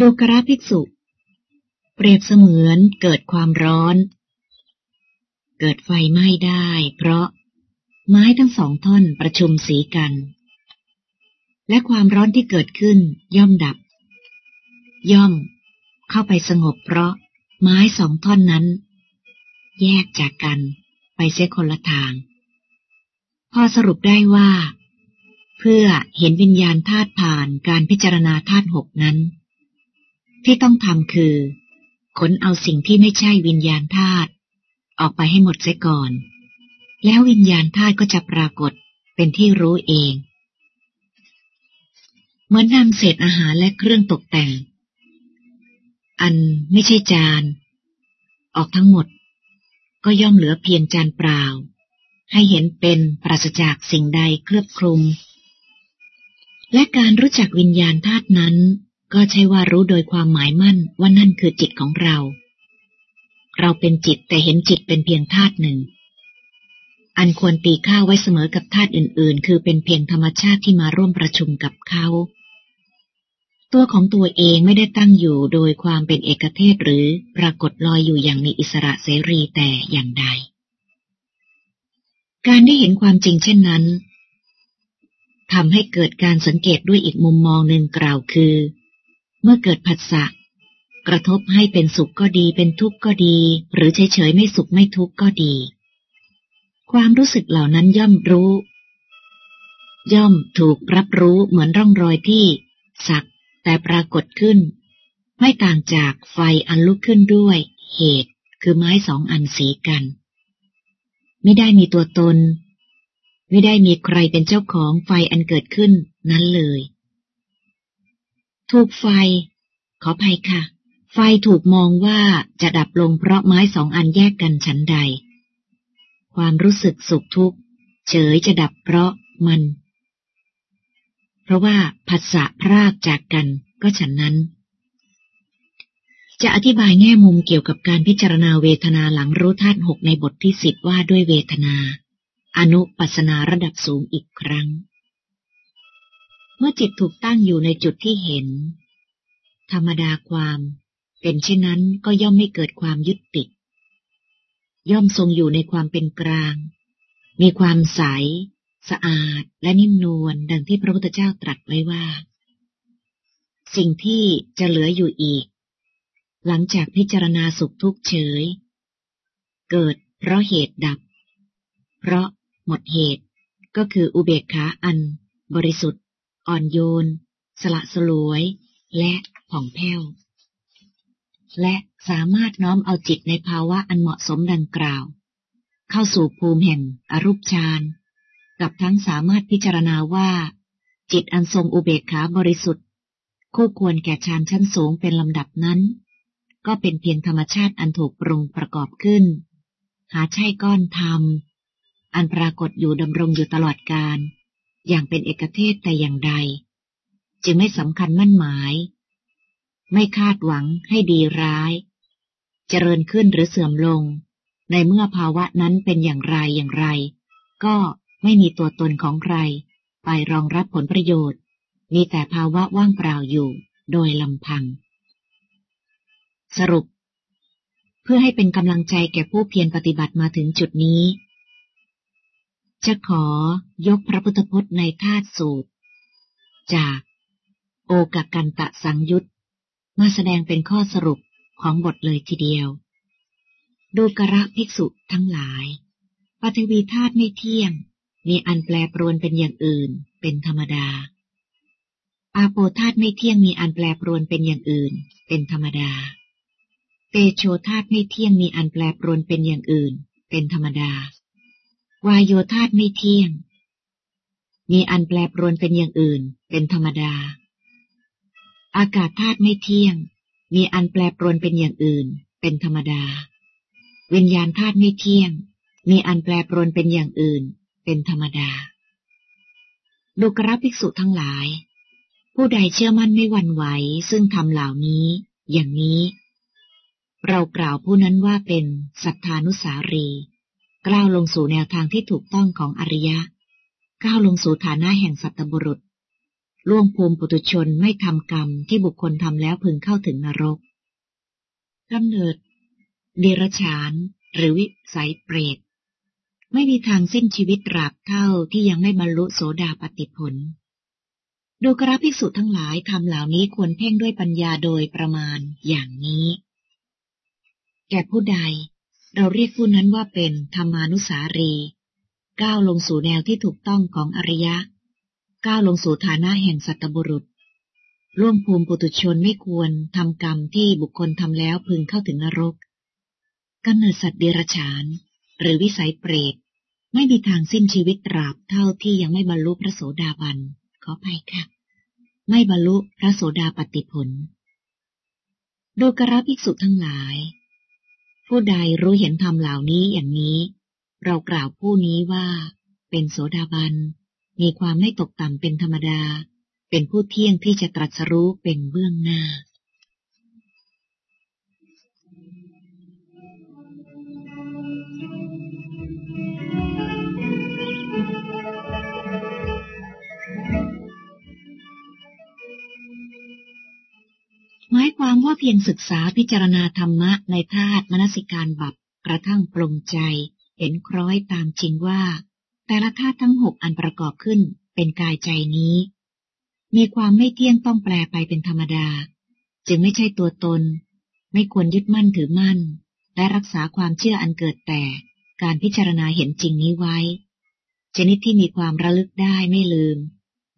ดูกราภิกษุ เปรียบเสมือนเกิดความร้อน เกิดไฟไหม้ได้ เพราะไม้ทั้งสองท่อนประชุมสีกัน และความร้อนที่เกิดขึ้นย่อมดับ ย่อมเข้าไปสงบเพราะไม้สองท่อนนั้น แยกจากกันไปเสียคนละทาง พอสรุปได้ว่า เพื่อเห็นวิญญาณธาตุผ่านการพิจารณาธาตุหกนั้น ที่ต้องทำคือ ขนเอาสิ่งที่ไม่ใช่วิญญาณธาตุออกไปให้หมดเสียก่อน แล้ววิญญาณธาตุก็จะปรากฏเป็นที่รู้เอง เหมือนนำเศษอาหารและเครื่องตกแต่ง อันไม่ใช่จาน ออกทั้งหมด ก็ย่อมเหลือเพียงจานเปล่า ให้เห็นเป็นปราศจากสิ่งใดเคลือบคลุม และการรู้จักวิญญาณธาตุนั้น ก็ใช่ว่ารู้โดยความหมายมั่นว่านั่นคือจิตของเรา เราเป็นจิตแต่เห็นจิตเป็นเพียงธาตุหนึ่ง อันควรตีค่าไว้เสมอกับธาตุอื่น ๆ คือเป็นเพียงธรรมชาติที่มาร่วมประชุมกับเขาตัวของตัวเองไม่ได้ตั้งอยู่โดยความเป็นเอกเทศหรือปรากฏลอยอยู่อย่างมีอิสระเสรีแต่อย่างใด การได้เห็นความจริงเช่นนั้นทำให้เกิดการสังเกตด้วยอีกมุมมองหนึ่งกล่าวคือ เมื่อเกิดผัสสะกระทบให้เป็นสุขก็ดี เป็นทุกข์ก็ดี หรือเฉยๆไม่สุขไม่ทุกข์ก็ดี ความรู้สึกเหล่านั้นย่อมรู้ ย่อมถูกรับรู้เหมือนร่องรอยที่ สักแต่ปรากฏขึ้น ไม่ต่างจากไฟอันลุกขึ้นด้วย เหตุคือไม้สองอันสีกัน ไม่ได้มีตัวตน ไม่ได้มีใครเป็นเจ้าของไฟอันเกิดขึ้นนั้นเลย ถูกไฟ ขอภัยค่ะ ไฟถูกมองว่าจะดับลงเพราะไม้สองอันแยกกันฉันใด ความรู้สึกสุขทุกข์ เฉยจะดับเพราะมัน เพราะว่าผัสสะพรากจากกันก็ฉันนั้น จะอธิบายแง่มุมเกี่ยวกับการพิจารณาเวทนาหลังรู้ธาตุหกในบทที่สิบว่าด้วยเวทนา อนุปัสนาระดับสูงอีกครั้ง เมื่อจิตถูกตั้งอยู่ในจุดที่เห็น ธรรมดาความเป็นเช่นนั้นก็ย่อมไม่เกิดความยึดติด ย่อมทรงอยู่ในความเป็นกลาง มีความใส สะอาดและนิ่มนวลดังที่พระพุทธเจ้าตรัสไว้ว่า สิ่งที่จะเหลืออยู่อีก หลังจากพิจารณาสุขทุกข์เฉย เกิดเพราะเหตุดับ เพราะหมดเหตุก็คืออุเบกขาอันบริสุทธิ์ อ่อนโยน สละสลวย และผ่องแผ้ว และสามารถน้อมเอาจิตในภาวะอันเหมาะสมดังกล่าว เข้าสู่ภูมิแห่งอรูปฌานกับทั้งสามารถพิจารณาว่า จิตอันทรงอุเบกขาบริสุทธิ์ คู่ควรแก่ฌานชั้นสูงเป็นลำดับนั้น ก็เป็นเพียงธรรมชาติอันถูกปรุงประกอบขึ้น หาใช่ก้อนธรรม อันปรากฏอยู่ดำรงอยู่ตลอดกาล อย่างเป็นเอกเทศแต่อย่างใด จึงไม่สำคัญมั่นหมาย ไม่คาดหวังให้ดีร้าย เจริญขึ้นหรือเสื่อมลง ในเมื่อภาวะนั้นเป็นอย่างไรอย่างไร ก็ไม่มีตัวตนของใคร ไปรองรับผลประโยชน์ มีแต่ภาวะว่างเปล่าอยู่โดยลำพัง สรุป เพื่อให้เป็นกำลังใจแก่ผู้เพียรปฏิบัติมาถึงจุดนี้ จะขอยกพระพุทธพจน์ในธาตุสูตร จากโอกกันตะสังยุตมาแสดงเป็นข้อสรุปของบทเลยทีเดียว ดูกระภิกษุทั้งหลายปฏิวีธาตุไม่เที่ยง มีอันแปรปรวนเป็นอย่างอื่น เป็นธรรมดา อาโปธาตุไม่เที่ยงมีอันแปรปรวนเป็นอย่างอื่น เป็นธรรมดา เตโชธาตุไม่เที่ยงมีอันแปรปรวนเป็นอย่างอื่น เป็นธรรมดา วายโยธาตไม่เที่ยง มีอันแปรปรวนเป็นอย่างอื่น เป็นธรรมดา อากาศธาตุไม่เที่ยง มีอันแปรปรวนเป็นอย่างอื่น เป็นธรรมดา วิญญาณธาตุไม่เที่ยง มีอันแปรปรวนเป็นอย่างอื่น เป็นธรรมดาดูกราภิกษุทั้งหลาย ผู้ใดเชื่อมั่นไม่หวั่นไหว ซึ่งทำเหล่านี้ อย่างนี้ เรากล่าวผู้นั้นว่าเป็นสัทธานุสารี ก้าวลงสู่แนวทางที่ถูกต้องของอริยะ ก้าวลงสู่ฐานะแห่งสัตบุรุษ ล่วงภูมิปุตุชนไม่ทำกรรมที่บุคคลทำแล้วพึงเข้าถึงนรกกำเนิดเดรฉาน หรือวิสัยเปรต ไม่มีทางสิ้นชีวิตตราบเท่าที่ยังไม่บรรลุโสดาปติผล ดูกราภิกษุทั้งหลายทำเหล่านี้ควรเพ่งด้วยปัญญาโดยประมาณอย่างนี้ แก่ผู้ใด เราเรียกผู้นั้นว่าเป็นธรรมานุสารี ก้าวลงสู่แนวที่ถูกต้องของอริยะ ก้าวลงสู่ฐานะแห่งสัตบุรุษ ร่วมภูมิปุตุชนไม่ควรทำกรรมที่บุคคลทำแล้วพึงเข้าถึงนรกกำเนิดสัตว์เดรัจฉาน หรือวิสัยเปรต ไม่มีทางสิ้นชีวิตตราบเท่าที่ยังไม่บรรลุพระโสดาบัน ขอไปค่ะ ไม่บรรลุพระโสดาปติผล โดกระภิกษุทั้งหลาย ผู้ใดรู้เห็นธรรมเหล่านี้อย่างนี้ เรากล่าวผู้นี้ว่า เป็นโสดาบัน มีความไม่ตกต่ำเป็นธรรมดา เป็นผู้เที่ยงที่จะตรัสรู้เป็นเบื้องหน้า หมายความว่าเพียงศึกษาพิจารณาธรรมะในธาตุมนสิการบับกระทั่งปรงใจ เห็นคล้อยตามจริงว่า แต่ละธาตุทั้งหกอันประกอบขึ้นเป็นกายใจนี้ มีความไม่เที่ยงต้องแปลไปเป็นธรรมดา จึงไม่ใช่ตัวตน ไม่ควรยึดมั่นถือมั่น และรักษาความเชื่ออันเกิดแต่การพิจารณาเห็นจริงนี้ไว้ ชนิดที่มีความระลึกได้ไม่ลืม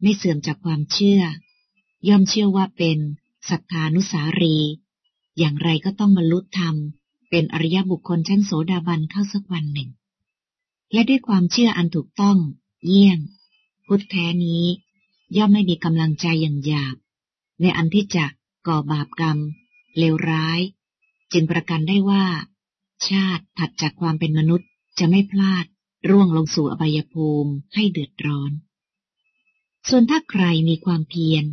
ไม่เสื่อมจากความเชื่อ ย่อมเชื่อว่าเป็น ศรัทธานุสารี อย่างไรก็ต้องบรรลุธรรม เป็นอริยบุคคลชั้นโสดาบันเข้าสักวันหนึ่ง และด้วยความเชื่ออันถูกต้อง เยี่ยง พุทธแท้นี้ ย่อมไม่มีกำลังใจอย่างหยาบ ในอันที่จะก่อบาปกรรม เลวร้าย จึงประกันได้ว่า ชาติถัดจากความเป็นมนุษย์จะไม่พลาดร่วงลงสู่อบายภูมิให้เดือดร้อน ส่วนถ้าใครมีความเพียร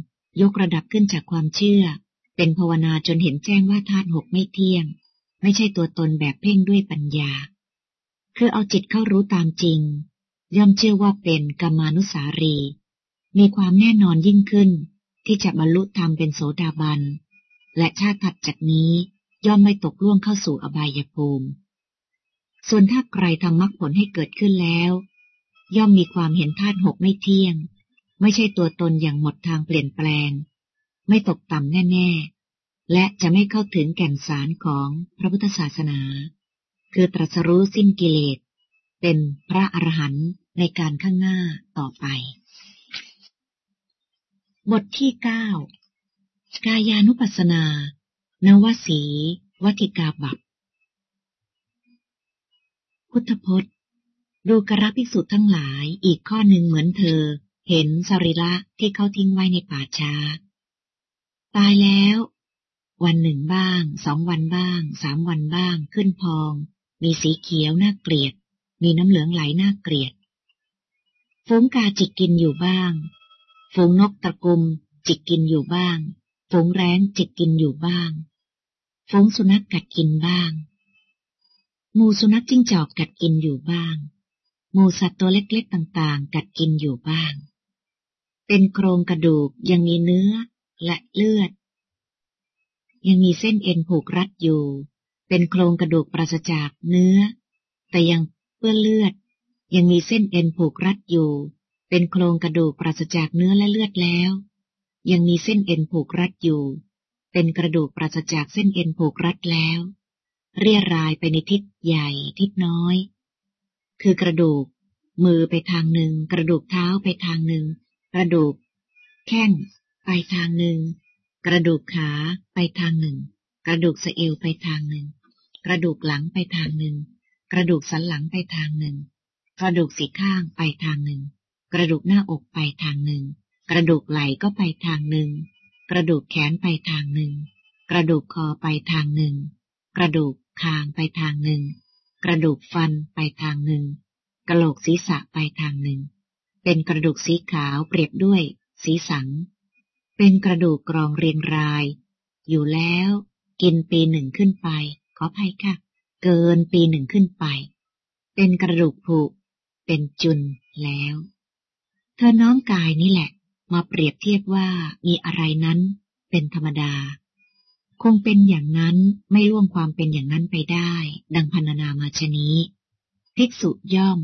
ยกระดับขึ้นจากความเชื่อ เป็นภาวนาจนเห็นแจ้งว่าธาตุหกไม่เที่ยง ไม่ใช่ตัวตนแบบเพ่งด้วยปัญญา คือเอาจิตเข้ารู้ตามจริง ย่อมเชื่อว่าเป็นกรรมานุสารี มีความแน่นอนยิ่งขึ้น ที่จะบรรลุธรรมเป็นโสดาบัน และชาติถัดจากนี้ย่อมไม่ตกล่วงเข้าสู่อบายภูมิ ส่วนถ้าใครทำมรรคผลให้เกิดขึ้นแล้ว ย่อมมีความเห็นธาตุหกไม่เที่ยง ไม่ใช่ตัวตนอย่างหมดทางเปลี่ยนแปลง ไม่ตกต่ำแน่ ๆ และจะไม่เข้าถึงแก่นสารของพระพุทธศาสนา คือตรัสรู้สิ้นกิเลส เป็นพระอรหันต์ในการข้างหน้าต่อไป บทที่เก้ากายานุปัสสนา นวสีวัติกาบับพุทธพจน์ดูกระภิกษุทั้งหลายอีกข้อหนึ่งเหมือนเธอ เห็นสรีระที่เขาทิ้งไว้ในป่าช้า ตายแล้ว วันหนึ่งบ้าง สองวันบ้าง สามวันบ้าง ขึ้นพอง มีสีเขียวน่าเกลียด มีน้ำเหลืองไหลน่าเกลียดฝูงกาจิกกินอยู่บ้างฝูงนกตะกุมจิกกินอยู่บ้างฝูงแร้งจิกกินอยู่บ้างฝูงสุนัขกัดกินบ้างหมูสุนัขจิ้งจอกกัดกินอยู่บ้างหมูสัตว์ตัวเล็กๆต่างๆ กัดกินอยู่บ้าง เป็นโครงกระดูกยังมีเนื้อและเลือด ยังมีเส้นเอ็นผูกรัดอยู่ เป็นโครงกระดูกปราศจากเนื้อ แต่ยังเปื้อนเลือด ยังมีเส้นเอ็นผูกรัดอยู่ เป็นโครงกระดูกปราศจากเนื้อและเลือดแล้ว ยังมีเส้นเอ็นผูกรัดอยู่ เป็นกระดูกปราศจากเส้นเอ็นผูกรัดแล้ว เรียรายไปในทิศใหญ่ทิศน้อย คือกระดูก มือไปทางหนึ่ง กระดูกเท้าไปทางหนึ่ง ระดูก แข้งไปทางหนึ่ง กระดูกขาไปทางหนึ่ง กระดูกสะเอวไปทางหนึ่ง กระดูกหลังไปทางหนึ่ง กระดูกสันหลังไปทางหนึ่ง กระดูกสีข้างไปทางหนึ่ง กระดูกหน้าอกไปทางหนึ่ง กระดูกไหล่ก็ไปทางหนึ่ง กระดูกแขนไปทางหนึ่ง กระดูกคอไปทางหนึ่ง กระดูกคางไปทางหนึ่ง กระดูกฟันไปทางหนึ่ง กระโหลกศีรษะไปทางหนึ่ง เป็นกระดูกสีขาวเปรียบด้วย สีสัง เป็นกระดูกกรองเรียงราย อยู่แล้วกินปีหนึ่งขึ้นไป ขออภัยค่ะ เกินปีหนึ่งขึ้นไป เป็นกระดูกผุ เป็นจุนแล้ว เธอน้อมกายนี่แหละ มาเปรียบเทียบว่ามีอะไรนั้นเป็นธรรมดา คงเป็นอย่างนั้นไม่ล่วงความเป็นอย่างนั้นไปได้ ดังพันนามาชนี้ ภิกษุย่อม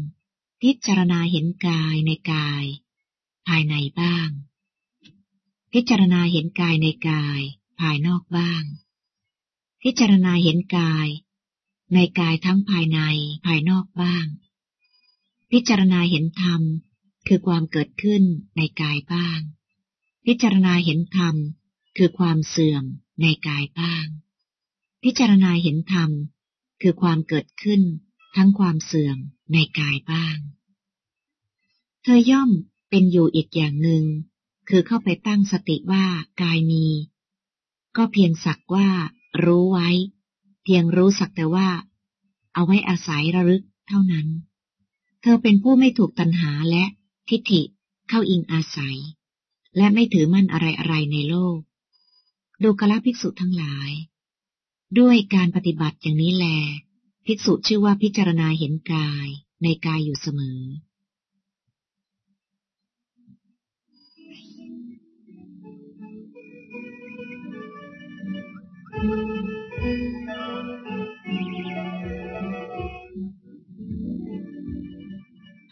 พิจารณาเห็นกายในกาย ภายในบ้าง พิจารณาเห็นกายในกาย ภายนอกบ้าง พิจารณาเห็นกาย ในกายทั้งภายในภายนอกบ้าง พิจารณาเห็นธรรม คือความเกิดขึ้นในกายบ้าง พิจารณาเห็นธรรม คือความเสื่อมในกายบ้าง พิจารณาเห็นธรรม คือความเกิดขึ้น ทั้งความเสื่อม ในกายบ้าง เธอย่อมเป็นอยู่อีกอย่างหนึ่ง คือเข้าไปตั้งสติว่ากายมี ก็เพียงสักว่า รู้ไว้ เพียงรู้สักแต่ว่า เอาไว้อาศัยระลึกเท่านั้น เธอเป็นผู้ไม่ถูกตัณหาและทิฏฐิเข้าอิงอาศัย และไม่ถือมั่นอะไรอะไรในโลก ดูกละภิกษุทั้งหลาย ด้วยการปฏิบัติอย่างนี้แล ภิกษุชื่อว่าพิจารณาเห็นกายในกายอยู่เสมอ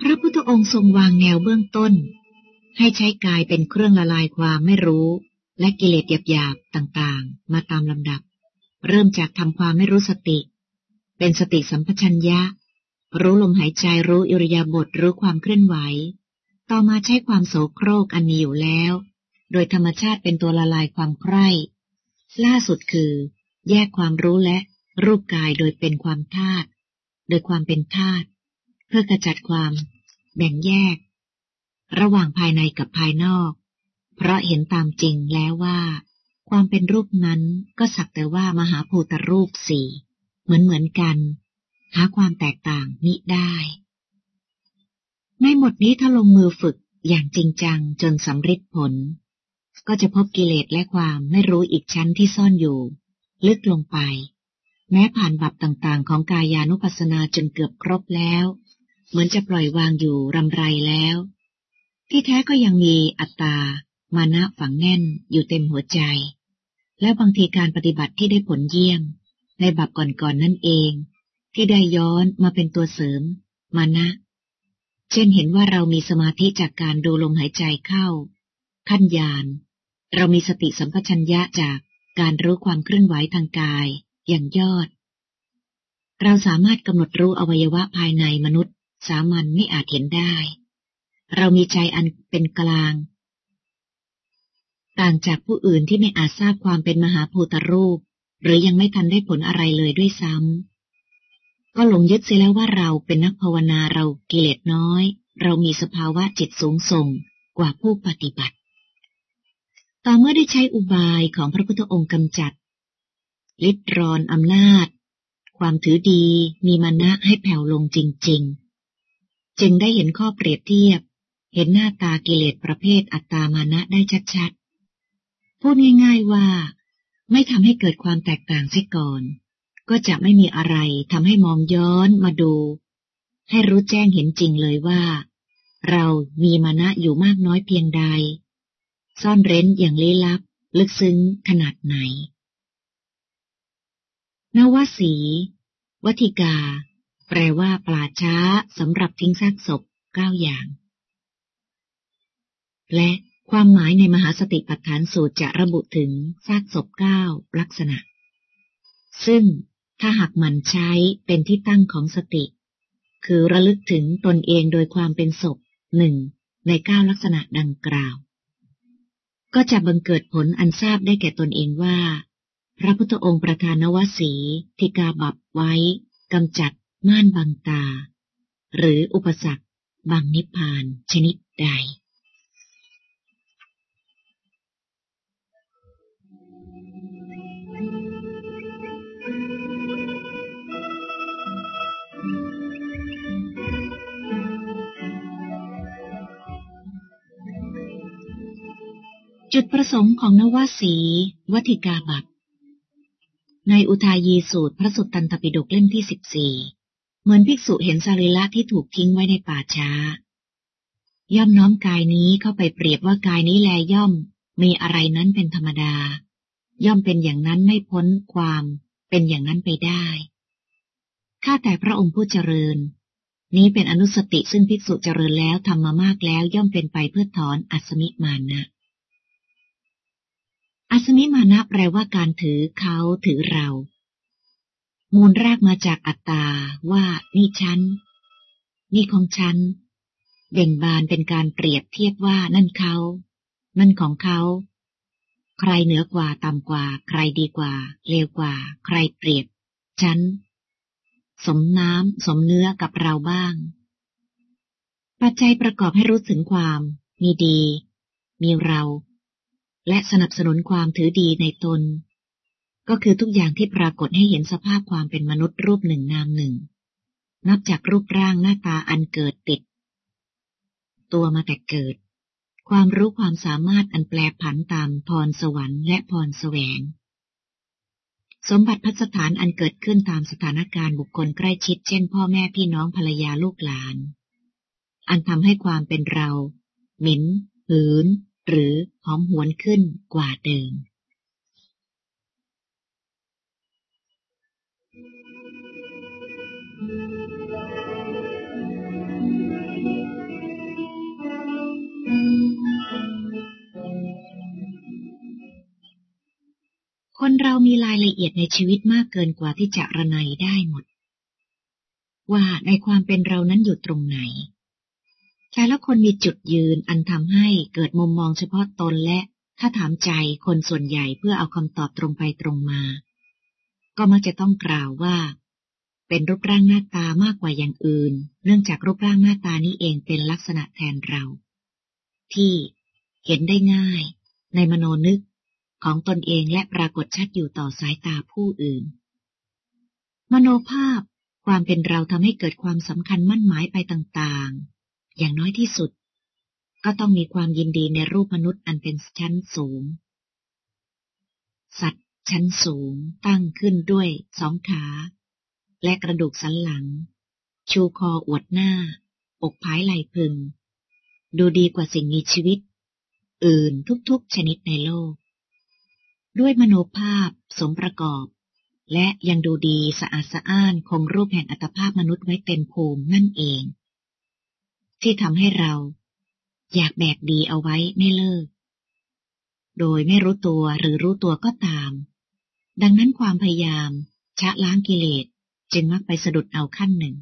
พระพุทธองค์ทรงวางแนวเบื้องต้น ให้ใช้กายเป็นเครื่องละลายความไม่รู้ และกิเลสหยาบๆต่างๆ มาตามลำดับ เริ่มจากทำความไม่รู้สติ เป็นสติสัมปชัญญะ รู้ลมหายใจรู้อิริยาบถรู้ความเคลื่อนไหว ต่อมาใช้ความโสโครกอันมีอยู่แล้ว โดยธรรมชาติเป็นตัวละลายความใคร่ล่าสุดคือ แยกความรู้และรูปกายโดยเป็นความธาตุโดยความเป็นธาตุเพื่อกระจัดความ แบ่งแยก ระหว่างภายในกับภายนอก เพราะเห็นตามจริงแล้วว่า ความเป็นรูปนั้นก็สักแต่ว่ามหาภูตรูปสี่ เหมือนเหมือนกัน หาความแตกต่างมิได้ ในหมดนี้ถ้าลงมือฝึกอย่างจริงจังจนสำเร็จผล ก็จะพบกิเลสและความไม่รู้อีกชั้นที่ซ่อนอยู่ ลึกลงไป แม้ผ่านบับต่างๆ ของกายานุปัสสนาจนเกือบครบแล้ว เหมือนจะปล่อยวางอยู่รำไรแล้ว ที่แท้ก็ยังมีอัตตา มานะฝังแน่นอยู่เต็มหัวใจ และบางทีการปฏิบัติที่ได้ผลเยี่ยม ในบับก่อนๆนนั่นเอง ที่ได้ย้อนมาเป็นตัวเสริม มานะ เช่นเห็นว่าเรามีสมาธิจากการดูลมหายใจเข้า ขั้นยาน เรามีสติสัมปชัญญะจากการรู้ความเคลื่อนไหวทางกาย อย่างยอด เราสามารถกำหนดรู้อวัยวะภายในมนุษย์ สามัญไม่อาจเห็นได้ เรามีใจอันเป็นกลาง ต่างจากผู้อื่นที่ไม่อาจทราบความเป็นมหาภูตรูป หรือยังไม่ทันได้ผลอะไรเลยด้วยซ้ำก็หลงยึดเสียแล้วว่าเราเป็นนักภาวนาเรากิเลสน้อย เรามีสภาวะจิตสูงส่งกว่าผู้ปฏิบัติ ต่อเมื่อได้ใช้อุบายของพระพุทธองค์กำจัด ลิดรอนอำนาจ ความถือดีมีมานะให้แผ่วลงจริง ๆ จึงได้เห็นข้อเปรียบเทียบ เห็นหน้าตากิเลสประเภทอัตตามานะได้ชัดๆ พูดง่ายๆว่า ไม่ทำให้เกิดความแตกต่างเสียก่อน ก็จะไม่มีอะไรทำให้มองย้อนมาดู ให้รู้แจ้งเห็นจริงเลยว่า เรามีมานะอยู่มากน้อยเพียงใด ซ่อนเร้นอย่างลี้ลับ ลึกซึ้งขนาดไหน นวสี วัติกา แปลว่าปลาช้าสำหรับทิ้งซากศพเก้าอย่าง และ ความหมายในมหาสติปัฏฐานสูตรจะระบุถึงซากศพเก้าลักษณะ ซึ่งถ้าหากมันใช้เป็นที่ตั้งของสติ คือระลึกถึงตนเองโดยความเป็นศพหนึ่งในเก้าลักษณะดังกล่าว ก็จะบังเกิดผลอันทราบได้แก่ตนเองว่า พระพุทธองค์ประธานวสีทิกาบับไว้กำจัดม่านบังตา หรืออุปสรรคบังนิพพานชนิดใด จุดประสงค์ของนวสีวัติกาบัตในอุทายีสูตรพระสุตตันตปิฎกเล่มที่สิบสี่เหมือนภิกษุเห็นสรีระที่ถูกทิ้งไว้ในป่าช้า ย่อมน้อมกายนี้เข้าไปเปรียบว่ากายนี้แลย่อม มีอะไรนั้นเป็นธรรมดา ย่อมเป็นอย่างนั้นไม่พ้นความเป็นอย่างนั้นไปได้ข้าแต่พระองค์ผู้เจริญ นี้เป็นอนุสติซึ่งภิกษุเจริญแล้วทำมามากแล้วย่อมเป็นไปเพื่อถอนอัศมิมานะ อัศมิมานะแปลว่าการถือเขาถือเรา มูลแรกมาจากอัตตาว่านี่ฉัน นี่ของฉันเบ่งบานเป็นการเปรียบเทียบว่านั่นเขา นั่นของเขา ใครเหนือกว่าต่ำกว่า ใครดีกว่า เลวกว่า ใครเปรียบ ฉัน สมน้ำสมเนื้อกับเราบ้าง ปัจจัยประกอบให้รู้ถึงความ มีดี มีเรา และสนับสนุนความถือดีในตน ก็คือทุกอย่างที่ปรากฏให้เห็นสภาพความเป็นมนุษย์รูปหนึ่งนามหนึ่ง นับจากรูปร่างหน้าตาอันเกิดติด ตัวมาแต่เกิด ความรู้ความสามารถอันแปลผันตามพรสวรรค์และพรแสวง สมบัติพัสถานอันเกิดขึ้นตามสถานการณ์บุคคลใกล้ชิด เช่น พ่อแม่พี่น้องภรรยาลูกหลาน อันทำให้ความเป็นเรา หมิ่นหืน หรือหอมหวนขึ้นกว่าเดิมคนเรามีรายละเอียดในชีวิตมากเกินกว่าที่จะระนัยได้หมด ว่าในความเป็นเรานั้นอยู่ตรงไหน แต่ละคนมีจุดยืนอันทำให้เกิดมุมมองเฉพาะตนและถ้าถามใจคนส่วนใหญ่เพื่อเอาคำตอบตรงไปตรงมา ก็มักจะต้องกล่าวว่า เป็นรูปร่างหน้าตามากกว่าอย่างอื่น เนื่องจากรูปร่างหน้าตานี้เองเป็นลักษณะแทนเรา ที่เห็นได้ง่าย ในมโนนึกของตนเองและปรากฏชัดอยู่ต่อสายตาผู้อื่น มโนภาพความเป็นเราทำให้เกิดความสำคัญมั่นหมายไปต่างๆ อย่างน้อยที่สุด ก็ต้องมีความยินดีในรูปมนุษย์อันเป็นชั้นสูง สัตว์ชั้นสูงตั้งขึ้นด้วยสองขา และกระดูกสันหลัง ชูคออวดหน้า อกผายไหลพึง ดูดีกว่าสิ่งมีชีวิต อื่นทุกๆชนิดในโลก ด้วยมโนภาพสมประกอบ และยังดูดีสะอาดสะอ้านคงรูปแห่งอัตภาพมนุษย์ไว้เต็มภูมินั่นเอง ที่ทำให้เรา อยากแบกดีเอาไว้ไม่เลิก โดยไม่รู้ตัวหรือรู้ตัวก็ตาม ดังนั้นความพยายามชะล้างกิเลสจึงมักไปสะดุดเอาขั้นหนึ่ง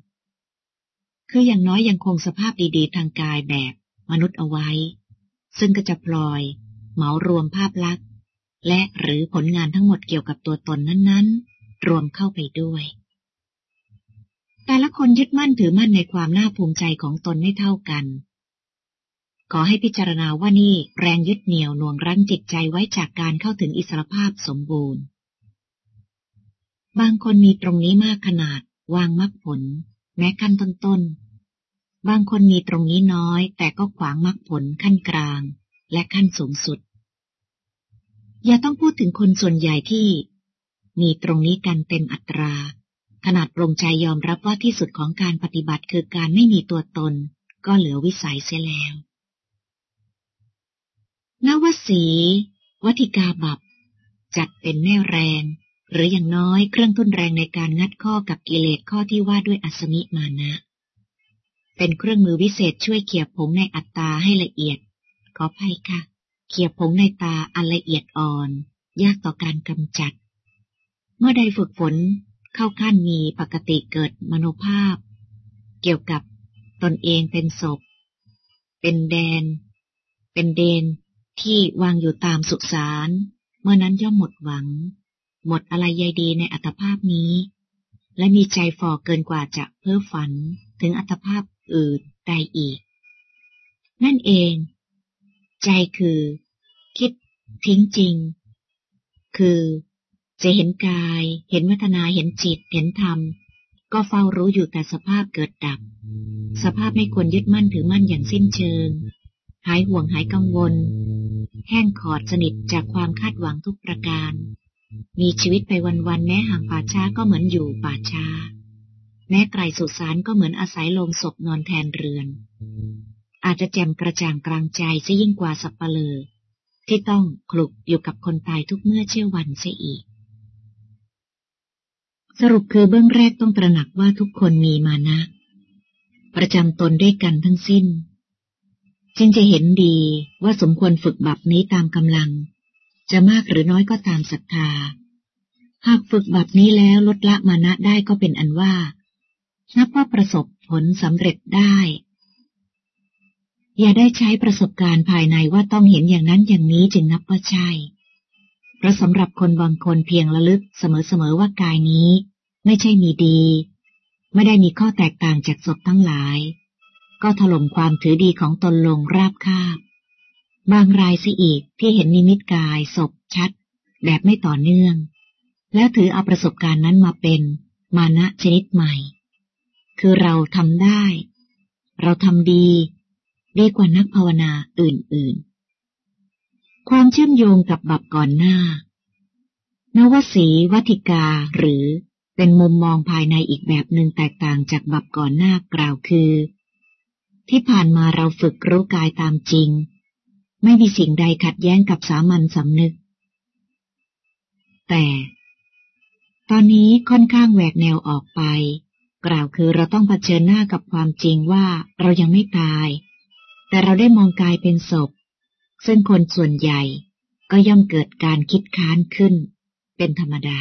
คืออย่างน้อยยังคงสภาพดีๆ ทางกายแบบมนุษย์เอาไว้ ซึ่งก็จะพลอย เหมารวมภาพลักษณ์ และหรือผลงานทั้งหมดเกี่ยวกับตัวตนนั้นๆ รวมเข้าไปด้วย แต่ละคนยึดมั่นถือมั่นในความน่าภูมิใจของตนไม่เท่ากัน ขอให้พิจารณาว่านี่แรงยึดเหนี่ยวหน่วงรั้งจิตใจไว้จากการเข้าถึงอิสรภาพสมบูรณ์ บางคนมีตรงนี้มากขนาดวางมรรคผล แม้ขั้นต้นๆ บางคนมีตรงนี้น้อย แต่ก็ขวางมรรคผลขั้นกลาง และขั้นสูงสุด อย่าต้องพูดถึงคนส่วนใหญ่ที่ มีตรงนี้กันเต็มอัตรา ขนาดปรงใจยอมรับว่าที่สุดของการปฏิบัติคือการไม่มีตัวตน ก็เหลือวิสัยเสียแล้วนวสีวัติกาบับ จัดเป็นแม่แรง หรืออย่างน้อยเครื่องทุนแรงในการงัดข้อกับกิเลสข้อที่ว่าด้วยอัศมิมานะ เป็นเครื่องมือวิเศษช่วยเขี่ยผงในอัตตาให้ละเอียดขอภัยค่ะ เขี่ยผงในตาอันละเอียดอ่อน ยากต่อการกำจัด เมื่อใดฝึกฝน เข้าขั้นมีปกติเกิดมโนภาพ เกี่ยวกับตนเองเป็นศพ เป็นแดน เป็นเดนที่วางอยู่ตามสุสานเมื่อนั้นย่อมหมดหวัง หมดอะไรใยดีในอัตภาพนี้ และมีใจฝ่อเกินกว่าจะเพ้อฝันถึงอัตภาพอื่นใดอีก นั่นเอง ใจคือ คิดทิ้งจริง คือ จะเห็นกาย เห็นวัฒนาเห็นจิต เห็นธรรม ก็เฝ้ารู้อยู่แต่สภาพเกิดดับ สภาพไม่ควรยึดมั่นถือมั่นอย่างสิ้นเชิง หายห่วงหายกังวล แห้งขอดสนิทจากความคาดหวังทุกประการ มีชีวิตไปวันๆแม้ห่างป่าช้าก็เหมือนอยู่ป่าช้า แม้ไกลสุสานก็เหมือนอาศัยลงศพนอนแทนเรือน อาจจะแจ่มกระจ่างกลางใจซะยิ่งกว่าสับปะเลอที่ต้องคลุกอยู่กับคนตายทุกเมื่อเชื่อวันเสียอีก สรุปคือเบื้องแรกต้องตระหนักว่าทุกคนมีมานะ ประจำตนด้วยกันทั้งสิ้น จึงจะเห็นดีว่าสมควรฝึกแบบนี้ตามกำลัง จะมากหรือน้อยก็ตามศรัทธา หากฝึกแบบนี้แล้วลดละมานะได้ก็เป็นอันว่า นับว่าประสบผลสำเร็จได้ อย่าได้ใช้ประสบการณ์ภายในว่าต้องเห็นอย่างนั้นอย่างนี้จึงนับว่าใช่ เพราะสำหรับคนบางคนเพียงระลึกเสมอๆว่ากายนี้ ไม่ใช่มีดี ไม่ได้มีข้อแตกต่างจากศพทั้งหลาย ก็ถล่มความถือดีของตนลงราบคาบบางรายสิอีกที่เห็นนิมิตกายศพชัด แบบไม่ต่อเนื่อง แล้วถือเอาประสบการณ์นั้นมาเป็น มานะชนิดใหม่ คือเราทำได้ เราทำดี ดีกว่านักภาวนาอื่นๆ ความเชื่อมโยงกับบับก่อนหน้า นวสีวัติกาหรือเป็นมุมมองภายในอีกแบบหนึ่งแตกต่างจากบับก่อนหน้ากล่าวคือ ที่ผ่านมาเราฝึกรู้กายตามจริง ไม่มีสิ่งใดขัดแย้งกับสามัญสำนึก แต่ ตอนนี้ค่อนข้างแหวกแนวออกไป กล่าวคือเราต้องเผชิญหน้ากับความจริงว่าเรายังไม่ตาย แต่เราได้มองกายเป็นศพ ซึ่งคนส่วนใหญ่ก็ย่อมเกิดการคิดค้านขึ้น เป็นธรรมดา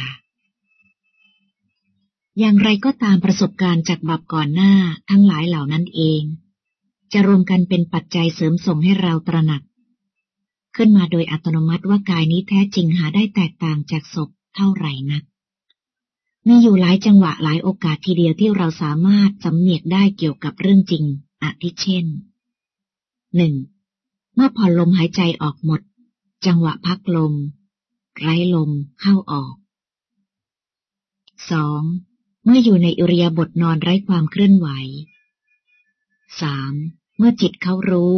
อย่างไรก็ตามประสบการณ์จากบับก่อนหน้าทั้งหลายเหล่านั้นเอง จะรวมกันเป็นปัจจัยเสริมส่งให้เราตระหนัก ขึ้นมาโดยอัตโนมัติว่ากายนี้แท้จริงหาได้แตกต่างจากศพเท่าไหร่นัก มีอยู่หลายจังหวะหลายโอกาสทีเดียวที่เราสามารถสำเนียกได้เกี่ยวกับเรื่องจริงอาทิเช่นหนึ่ง เมื่อผ่อนลมหายใจออกหมด จังหวะพักลม ไร้ลมเข้าออกสองเมื่ออยู่ในอิริยาบถนอนไร้ความเคลื่อนไหวสามเมื่อจิตเขารู้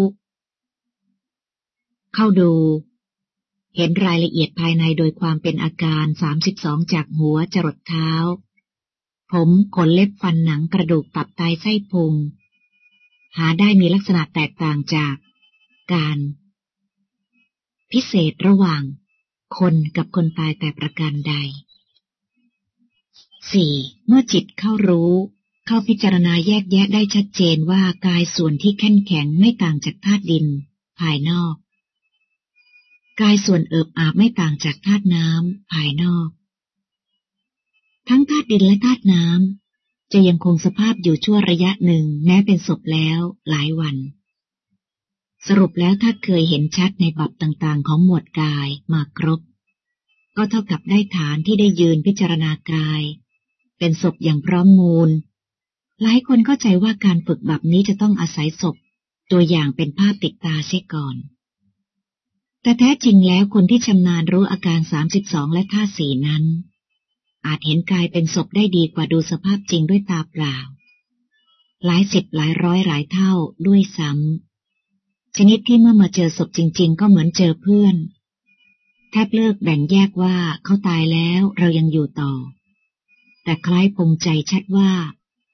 เข้าดู เห็นรายละเอียดภายในโดยความเป็นอาการสามสิบสองจากหัวจรดเท้า ผมขนเล็บฟันหนังกระดูกตับไตไส้พุงหาได้มีลักษณะแตกต่างจาก การ พิเศษระหว่างคนกับคนตายแต่ประการใด 4. เมื่อจิตเข้ารู้ เข้าพิจารณาแยกแยะได้ชัดเจนว่ากายส่วนที่แข็งแข็งไม่ต่างจากธาตุดิน ภายนอก กายส่วนเอิบอาบไม่ต่างจากธาตุน้ำภายนอก ทั้งธาตุดินและธาตุน้ำจะยังคงสภาพอยู่ชั่วระยะหนึ่งแม้เป็นศพแล้วหลายวัน สรุปแล้วถ้าเคยเห็นชัดในบับต่างๆ ของหมวดกายมาครบ ก็เท่ากับได้ฐานที่ได้ยืนพิจารณากาย เป็นศพอย่างพร้อมมูล หลายคนเข้าใจว่าการฝึกแบบนี้จะต้องอาศัยศพ ตัวอย่างเป็นภาพติดตาเสียก่อน แต่แท้จริงแล้วคนที่ชำนาญรู้อาการสามสิบสองและท่าสีนั้น อาจเห็นกายเป็นศพได้ดีกว่าดูสภาพจริงด้วยตาเปล่า หลายสิบหลายร้อยหลายเท่าด้วยซ้ำ ชนิดที่เมื่อมาเจอศพจริง ๆ ก็เหมือนเจอเพื่อน แทบเลิกแบ่งแยกว่าเขาตายแล้วเรายังอยู่ต่อ แต่คล้ายปงใจชัดว่า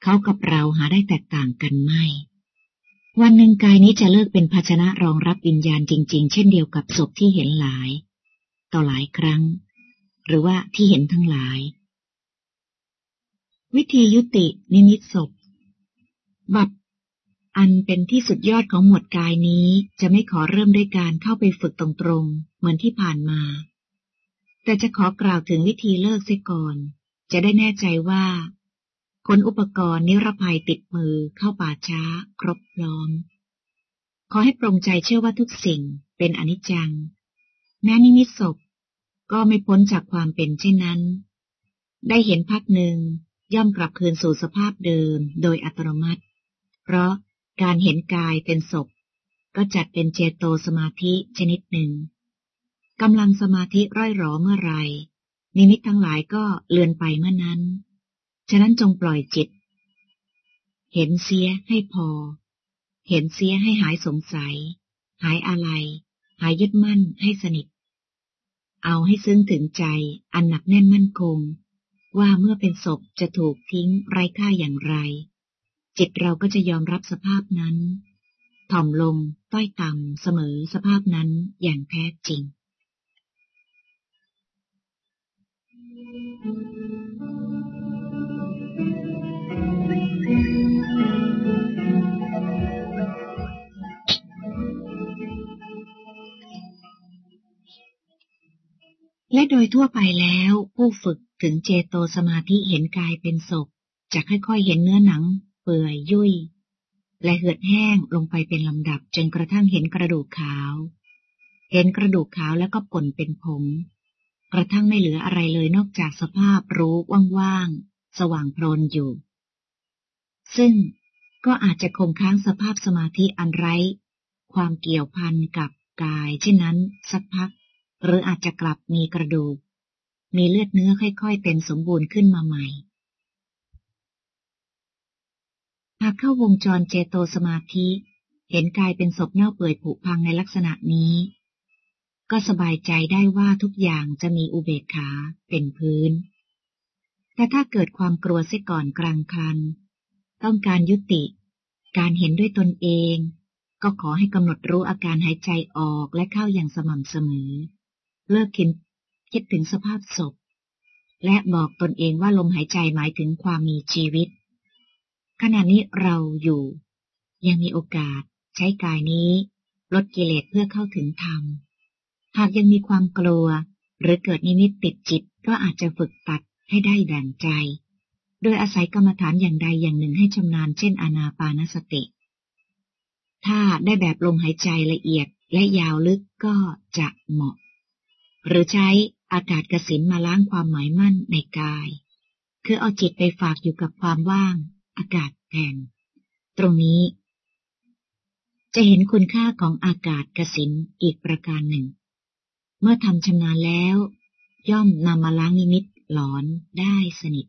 เขากับเราหาได้แตกต่างกันไม่ วันหนึ่งกายนี้จะเลิกเป็นภาชนะรองรับวิญญาณจริง ๆ เช่นเดียวกับศพที่เห็นหลาย ต่อหลายครั้ง หรือว่าที่เห็นทั้งหลาย วิธียุตินิมิตศพบัตร อันเป็นที่สุดยอดของหมวดกายนี้จะไม่ขอเริ่มด้วยการเข้าไปฝึกตรงๆ เหมือนที่ผ่านมา แต่จะขอกล่าวถึงวิธีเลิกเสียก่อน จะได้แน่ใจว่า คนอุปกรณ์นิรภัยติดมือเข้าป่าช้า ครบพร้อม ขอให้ปรงใจเชื่อว่าทุกสิ่งเป็นอนิจจัง แม้นิมิตศพก็ไม่พ้นจากความเป็นเช่นนั้น ได้เห็นพักหนึ่งย่อมกลับคืนสู่สภาพเดิมโดยอัตโนมัติ เพราะ การเห็นกายเป็นศพ ก็จัดเป็นเจโตสมาธิชนิดหนึ่งกำลังสมาธิร่อยหรอเมื่อไร นิมิตทั้งหลายก็เลือนไปเมื่อนั้น ฉะนั้นจงปล่อยจิต เห็นเสียให้พอ เห็นเสียให้หายสงสัย หายอะไร หายยึดมั่นให้สนิท เอาให้ซึ้งถึงใจอันหนักแน่นมั่นคง ว่าเมื่อเป็นศพจะถูกทิ้งไร้ค่าอย่างไร จิตเราก็จะยอมรับสภาพนั้น ถ่อมลงต้อยต่ำเสมอสภาพนั้นอย่างแท้จริง และโดยทั่วไปแล้วผู้ฝึกถึงเจโตสมาธิเห็นกายเป็นศพจะค่อยๆเห็นเนื้อหนัง เปื่อยยุ่ย และเหือดแห้งลงไปเป็นลำดับจนกระทั่งเห็นกระดูกขาว เห็นกระดูกขาวแล้วก็ป่นเป็นผง กระทั่งไม่เหลืออะไรเลยนอกจากสภาพรู้ว่างๆ สว่างโพลนอยู่ ซึ่งก็อาจจะคงค้างสภาพสมาธิอันไร้ ความเกี่ยวพันกับกายเช่นนั้นสักพัก หรืออาจจะกลับมีกระดูก มีเลือดเนื้อค่อยๆเป็นสมบูรณ์ขึ้นมาใหม่ หากเข้าวงจรเจโตสมาธิ เห็นกายเป็นศพเน่าเปื่อยผุพังในลักษณะนี้ ก็สบายใจได้ว่าทุกอย่างจะมีอุเบกขาเป็นพื้น แต่ถ้าเกิดความกลัวเสียก่อนกลางคัน ต้องการยุติ การเห็นด้วยตนเอง ก็ขอให้กำหนดรู้อาการหายใจออกและเข้าอย่างสม่ำเสมอ เลิกคิดคิดถึงสภาพศพ และบอกตนเองว่าลมหายใจหมายถึงความมีชีวิต ขณะนี้เราอยู่ ยังมีโอกาสใช้กายนี้ลดกิเลสเพื่อเข้าถึงธรรม หากยังมีความกลัว หรือเกิดนิมิตติดจิตก็อาจจะฝึกตัดให้ได้แบ่งใจ โดยอาศัยกรรมฐานอย่างใดอย่างหนึ่งให้ชำนาญเช่นอนาปานสติ ถ้าได้แบบลมหายใจละเอียดและยาวลึกก็จะเหมาะ หรือใช้อากาศกสินมาล้างความหมายมั่นในกาย คือเอาจิตไปฝากอยู่กับความว่าง อากาศแทน ตรงนี้ จะเห็นคุณค่าของอากาศกสินอีกประการหนึ่ง เมื่อทำชำนาญแล้ว ย่อมนำมาล้างนิมิตหลอนได้สนิท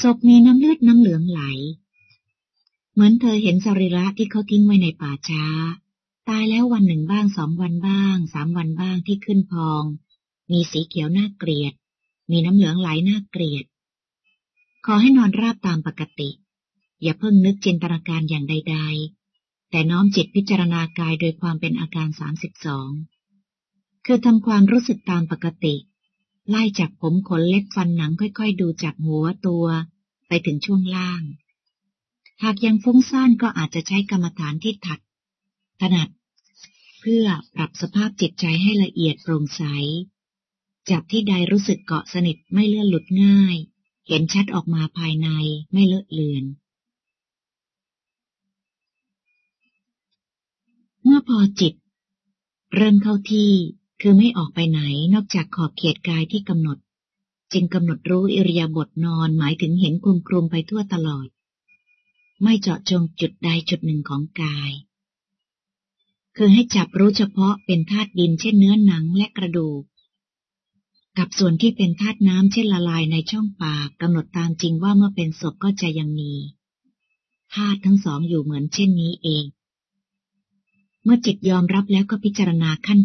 ศพมีน้ำเลือดน้ำเหลืองไหล เหมือนเธอเห็นสรีระที่เขาทิ้งไว้ในป่าช้า ตายแล้ววันหนึ่งบ้างสองวันบ้าง สามวันบ้างที่ขึ้นพอง มีสีเขียวน่าเกลียด มีน้ำเหลืองไหลน่าเกลียด ขอให้นอนราบตามปกติ อย่าเพิ่งนึกจินตนาการอย่างใด ๆ แต่น้อมจิตพิจารณากายโดยความเป็นอาการสามสิบสองคือทำความรู้สึกตามปกติ ไล่จากผมขนเล็บฟันหนังค่อยๆ ดูจากหัวตัว ไปถึงช่วงล่าง หากยังฟุ้งซ่านก็อาจจะใช้กรรมฐานที่ถัดถนัด เพื่อปรับสภาพจิตใจให้ละเอียดโปร่งใส จากที่ใดรู้สึกเกาะสนิทไม่เลื่อนหลุดง่าย เห็นชัดออกมาภายในไม่เลอะเลือน เมื่อพอจิต เริ่มเข้าที่คือไม่ออกไปไหนนอกจากขอบเขตกายที่กำหนด จึงกำหนดรู้อิริยาบถนอนหมายถึงเห็นคลุมคลุมไปทั่วตลอด ไม่เจาะจงจุดใดจุดหนึ่งของกาย คือให้จับรู้เฉพาะเป็นธาตุดินเช่นเนื้อหนังและกระดูก กับส่วนที่เป็นธาตุน้ำเช่นละลายในช่องปากกำหนดตามจริงว่าเมื่อเป็นศพก็จะยังมีธาตุทั้งสองอยู่เหมือนเช่นนี้เอง เมื่อจิตยอมรับแล้วก็พิจารณาขั้น